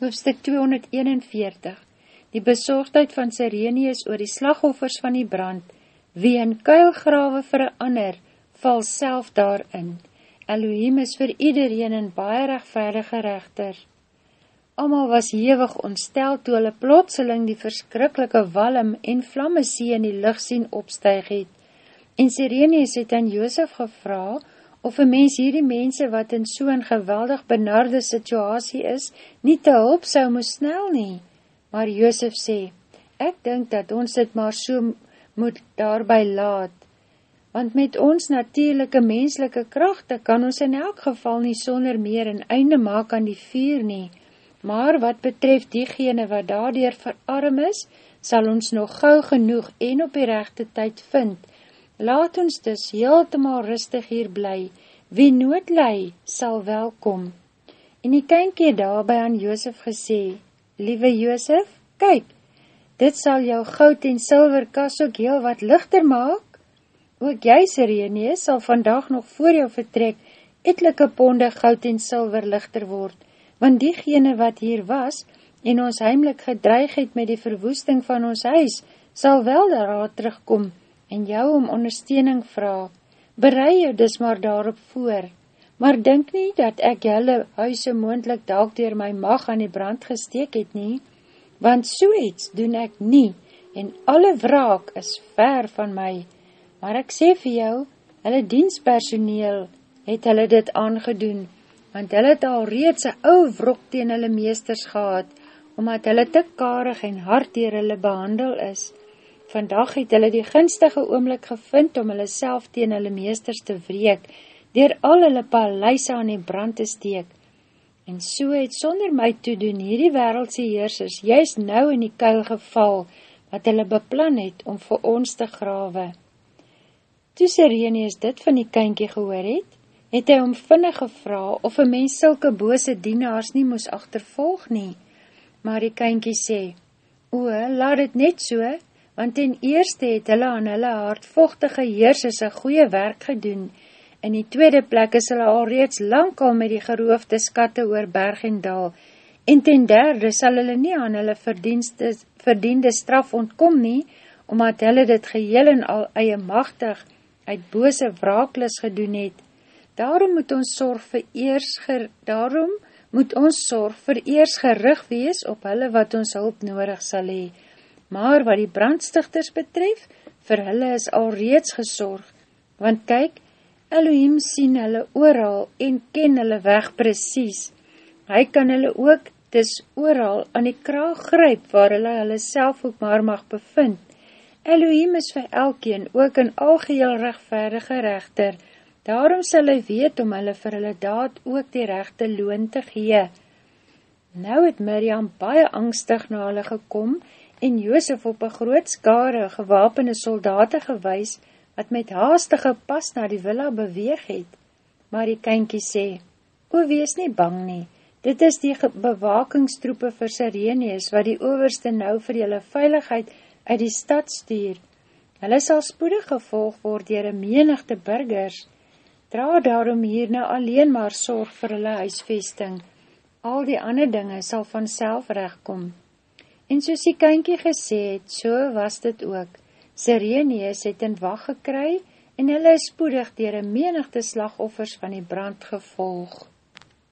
Hoofstuk 241 Die bezorgdheid van Sirenius oor die slagoffers van die brand, wie in kuilgrawe vir een ander, val self daarin. Elohim is vir iedereen een baie rechtvaardige rechter. Amal was hewig ontstel toe hulle plotseling die verskrikkelike walm en vlamme sie in die licht sien opstuig het. En Sirenius het aan Joosef gevra, of een mens hierdie mense wat in so'n geweldig benarde situasie is, nie te hulp sou moes snel nie. Maar Joosef sê, ek dink dat ons dit maar so moet daarby laat, want met ons natuurlijke menselike krachte kan ons in elk geval nie sonder meer een einde maak aan die vuur nie, maar wat betref diegene wat daardoor verarm is, sal ons nog gauw genoeg en op die rechte tyd vind, Laat ons dus heeltemaal rustig hier bly, wie nood lei, sal welkom. En die kynkie daarby aan Joosef gesê, Liewe Joosef, kyk, dit sal jou goud en silver kas ook heel wat lichter maak. Ook jy, Sirene, sal vandag nog voor jou vertrek etelike ponde goud en silver lichter word, want diegene wat hier was en ons heimlik gedreig het met die verwoesting van ons huis, sal wel daaruit terugkom, en jou om ondersteuning vraag, berei jou dis maar daarop voor, maar denk nie dat ek jylle huise moendlik dalk dier my mag aan die brand gesteek het nie, want so iets doen ek nie, en alle wraak is ver van my, maar ek sê vir jou, hulle dienspersoneel het hulle dit aangedoen, want hulle het al reeds een ou wrok teen hulle meesters gehad, omdat hulle te karig en hard dier hulle behandel is, Vandag het hulle die gunstige oomlik gevind om hulle self teen hulle meesters te wreek, dier al hulle paleise aan die brand te steek. En so het sonder my toedoen hierdie wereldse heersers juist nou in die kuil geval, wat hulle beplan het om vir ons te grawe. Toe Sireneus dit van die kynkie gehoor het, het hy om vinnig gevra of een mens sulke bose dienaars nie moes achtervolg nie. Maar die kynkie sê, O, laat het net so, want ten eerste het hulle aan hulle hartvochtige heerses een goeie werk gedoen, in die tweede plek is hulle al reeds lang al met die geroofde skatte oor berg en dal, en ten derde sal hulle nie aan hulle verdiende straf ontkom nie, omdat hulle dit geheel en al eie machtig uit bose wraaklis gedoen het. Daarom moet ons sorg vir eers ger, daarom moet ons sorg vir eers gerig wees op hulle wat ons hulp nodig sal hee, maar wat die brandstichters betref, vir hulle is al reeds gesorg, want kyk, Elohim sien hulle ooral en ken hulle weg precies. Hy kan hulle ook dis ooral aan die kraag gryp waar hulle hulle self ook maar mag bevind. Elohim is vir elkeen ook een algeheel rechtvaardige rechter, daarom sal hy weet om hulle vir hulle daad ook die rechte loon te gee. Nou het Miriam baie angstig na hulle gekom en Joosef op een groot skare gewapende soldate gewys, wat met haastige pas na die villa beweeg het. Maar die kynkie sê, O wees nie bang nie, dit is die bewakingstroepe vir Sireneus, wat die overste nou vir julle veiligheid uit die stad stuur. Hulle sal spoedig gevolg word dier een menigte burgers. Dra daarom hier nou alleen maar sorg vir hulle huisvesting. Al die ander dinge sal vanself rechtkom. En soos die kynkie gesê het, so was dit ook. Sireneus het in wacht gekry en hulle is spoedig dier een menigte slagoffers van die brand gevolg.